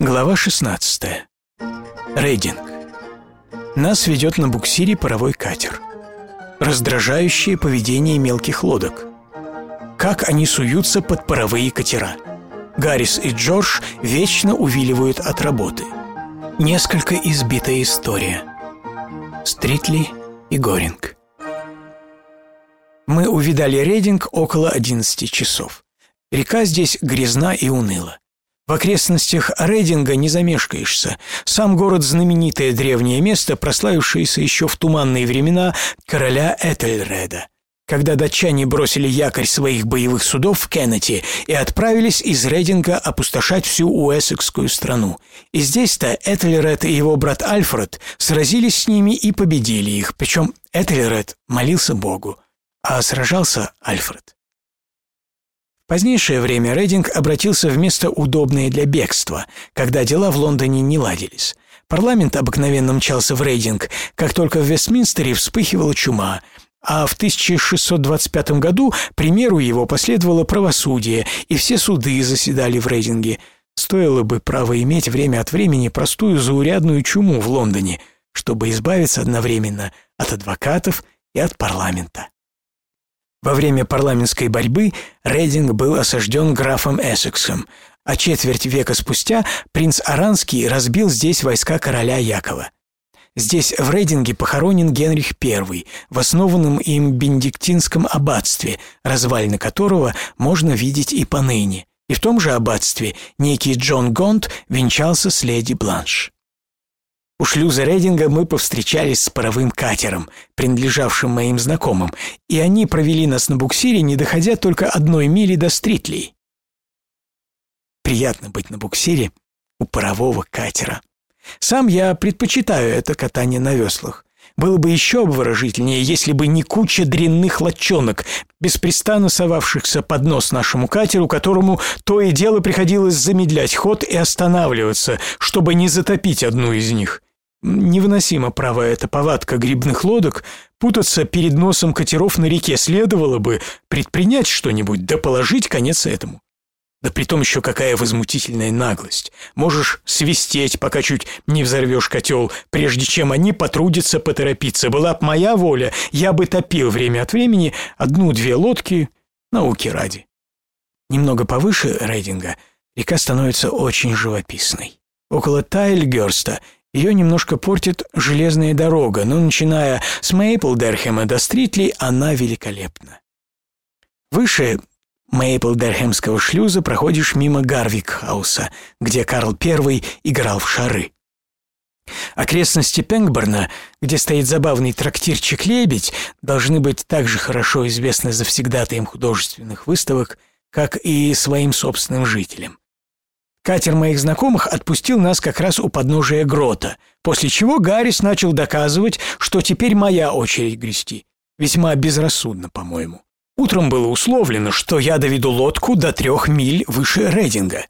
Глава 16. Рейдинг. Нас ведет на буксире паровой катер. Раздражающее поведение мелких лодок. Как они суются под паровые катера. Гаррис и Джордж вечно увиливают от работы. Несколько избитая история. Стритли и Горинг. Мы увидали рейдинг около 11 часов. Река здесь грязна и уныла. В окрестностях Рейдинга не замешкаешься. Сам город – знаменитое древнее место, прославившееся еще в туманные времена короля Этельреда. Когда датчане бросили якорь своих боевых судов в Кеннети и отправились из Рейдинга опустошать всю Уэссекскую страну. И здесь-то Этельред и его брат Альфред сразились с ними и победили их, причем Этельред молился Богу, а сражался Альфред. В позднейшее время Рейдинг обратился в место удобное для бегства, когда дела в Лондоне не ладились. Парламент обыкновенно мчался в Рейдинг, как только в Вестминстере вспыхивала чума, а в 1625 году примеру его последовало правосудие, и все суды заседали в Рейдинге. Стоило бы право иметь время от времени простую заурядную чуму в Лондоне, чтобы избавиться одновременно от адвокатов и от парламента. Во время парламентской борьбы Рейдинг был осажден графом Эссексом, а четверть века спустя принц Аранский разбил здесь войска короля Якова. Здесь в Рейдинге похоронен Генрих I в основанном им бенедиктинском аббатстве, развалины которого можно видеть и поныне. И в том же аббатстве некий Джон Гонт венчался с леди Бланш. У шлюза Рейдинга мы повстречались с паровым катером, принадлежавшим моим знакомым, и они провели нас на буксире, не доходя только одной мили до Стритли. Приятно быть на буксире у парового катера. Сам я предпочитаю это катание на веслах. Было бы еще обворожительнее, если бы не куча дрянных лодчонок, беспрестанно совавшихся под нос нашему катеру, которому то и дело приходилось замедлять ход и останавливаться, чтобы не затопить одну из них. Невыносимо правая эта повадка грибных лодок, путаться перед носом катеров на реке следовало бы предпринять что-нибудь, да положить конец этому. Да притом еще какая возмутительная наглость. Можешь свистеть, пока чуть не взорвешь котел, прежде чем они потрудятся поторопиться. Была б моя воля, я бы топил время от времени одну-две лодки науки ради. Немного повыше рейдинга река становится очень живописной. Около Тайльгерста ее немножко портит железная дорога, но начиная с Мейплдерхема до Стритли она великолепна. Выше Мейплдерхемского шлюза проходишь мимо Гарвикхауса, где Карл I играл в шары. Окрестности Пенгборна, где стоит забавный трактирчик «Лебедь», должны быть так же хорошо известны завсегдатаям художественных выставок, как и своим собственным жителям. Катер моих знакомых отпустил нас как раз у подножия грота, после чего Гаррис начал доказывать, что теперь моя очередь грести. Весьма безрассудно, по-моему. Утром было условлено, что я доведу лодку до трех миль выше рейдинга.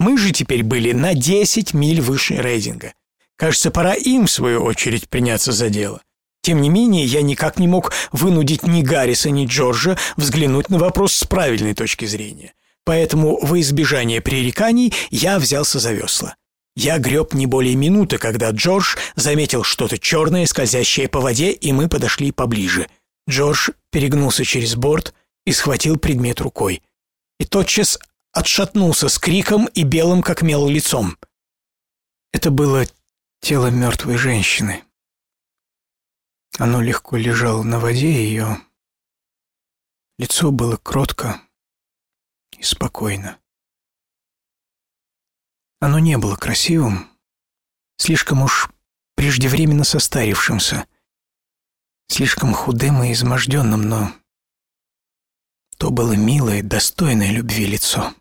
Мы же теперь были на десять миль выше рейдинга. Кажется, пора им, в свою очередь, приняться за дело. Тем не менее, я никак не мог вынудить ни Гарриса, ни Джорджа взглянуть на вопрос с правильной точки зрения. Поэтому во избежание пререканий я взялся за весла. Я греб не более минуты, когда Джордж заметил что-то черное, скользящее по воде, и мы подошли поближе. Джордж перегнулся через борт и схватил предмет рукой. И тотчас отшатнулся с криком и белым, как мел, лицом. Это было тело мертвой женщины. Оно легко лежало на воде, ее лицо было кротко, и спокойно. Оно не было красивым, слишком уж преждевременно состарившимся, слишком худым и изможденным, но то было милое, достойное любви лицо,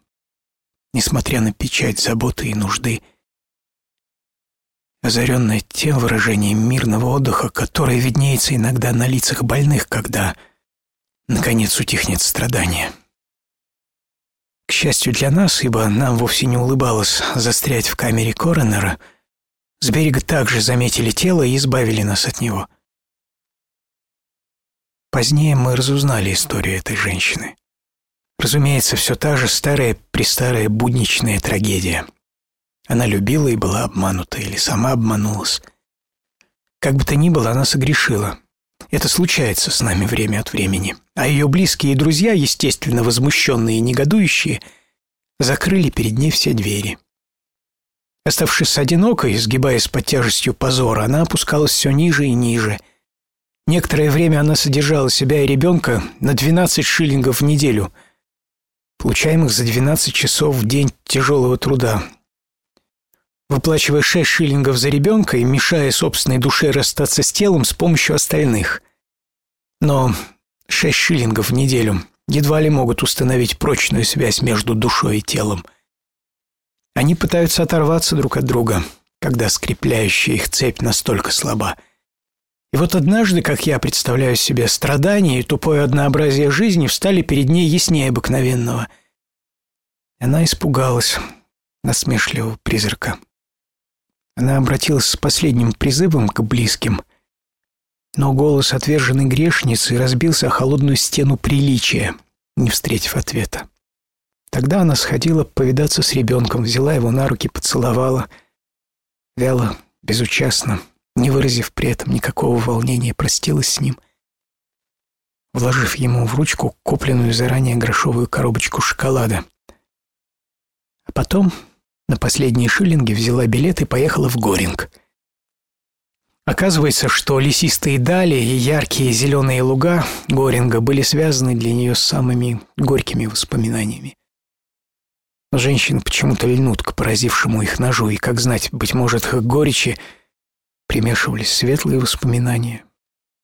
несмотря на печать заботы и нужды, озаренное тем выражением мирного отдыха, которое виднеется иногда на лицах больных, когда, наконец, утихнет страдание. К счастью для нас, ибо нам вовсе не улыбалось застрять в камере коронера, с берега также заметили тело и избавили нас от него. Позднее мы разузнали историю этой женщины. Разумеется, все та же старая-престарая будничная трагедия. Она любила и была обманута, или сама обманулась. Как бы то ни было, она согрешила. Это случается с нами время от времени. А ее близкие и друзья, естественно, возмущенные и негодующие, закрыли перед ней все двери. Оставшись одинокой, сгибаясь под тяжестью позора, она опускалась все ниже и ниже. Некоторое время она содержала себя и ребенка на 12 шиллингов в неделю, получаемых за 12 часов в день тяжелого труда, выплачивая 6 шиллингов за ребенка и мешая собственной душе расстаться с телом с помощью остальных. Но 6 шиллингов в неделю едва ли могут установить прочную связь между душой и телом. Они пытаются оторваться друг от друга, когда скрепляющая их цепь настолько слаба. И вот однажды, как я представляю себе, страдания и тупое однообразие жизни встали перед ней яснее обыкновенного. Она испугалась насмешливого призрака. Она обратилась с последним призывом к близким, но голос отверженной грешницы разбился о холодную стену приличия, не встретив ответа. Тогда она сходила повидаться с ребенком, взяла его на руки, поцеловала, вяло, безучастно, не выразив при этом никакого волнения, простилась с ним, вложив ему в ручку купленную заранее грошовую коробочку шоколада. А потом на последние шиллинги взяла билет и поехала в Горинг. Оказывается, что лесистые дали и яркие зеленые луга Горинга были связаны для нее с самыми горькими воспоминаниями. Женщины почему-то льнут к поразившему их ножу, и, как знать, быть может, к горечи примешивались светлые воспоминания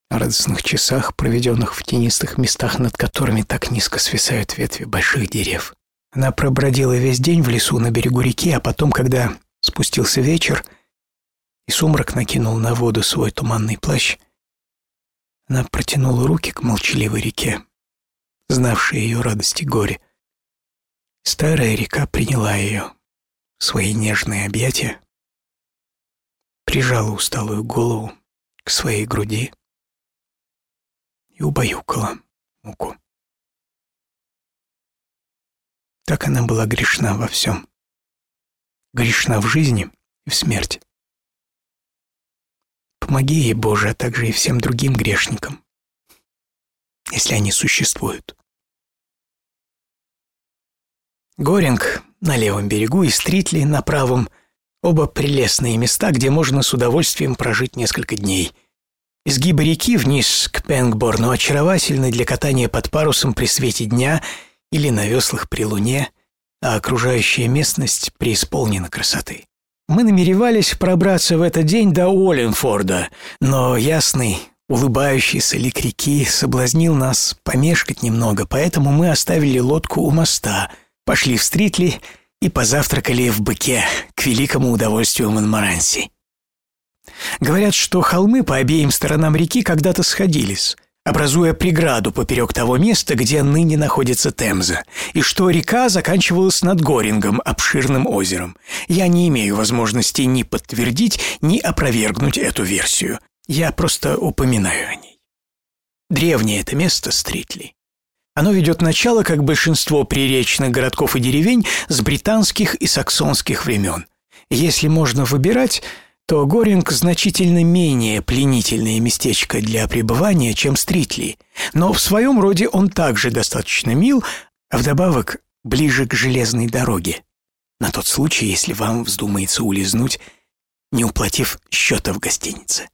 о радостных часах, проведенных в тенистых местах, над которыми так низко свисают ветви больших деревьев. Она пробродила весь день в лесу на берегу реки, а потом, когда спустился вечер, и сумрак накинул на воду свой туманный плащ, она протянула руки к молчаливой реке, знавшей ее радости и горе. Старая река приняла ее в свои нежные объятия, прижала усталую голову к своей груди и убаюкала муку. Так она была грешна во всем. Грешна в жизни и в смерти. Помоги ей, Боже, а также и всем другим грешникам, если они существуют. Горинг на левом берегу и Стритли на правом – оба прелестные места, где можно с удовольствием прожить несколько дней. Изгибы реки вниз к Пенгборну очаровательны для катания под парусом при свете дня – или на веслах при луне, а окружающая местность преисполнена красоты. Мы намеревались пробраться в этот день до Уолленфорда, но ясный, улыбающийся лик реки соблазнил нас помешкать немного, поэтому мы оставили лодку у моста, пошли в Стритли и позавтракали в быке к великому удовольствию Монмаранси. Говорят, что холмы по обеим сторонам реки когда-то сходились, образуя преграду поперек того места, где ныне находится Темза, и что река заканчивалась над Горингом, обширным озером. Я не имею возможности ни подтвердить, ни опровергнуть эту версию. Я просто упоминаю о ней. Древнее это место Стритли. Оно ведет начало, как большинство приречных городков и деревень, с британских и саксонских времен. Если можно выбирать, то Горинг значительно менее пленительное местечко для пребывания, чем Стритли, но в своем роде он также достаточно мил, а вдобавок ближе к железной дороге, на тот случай, если вам вздумается улизнуть, не уплатив счета в гостинице.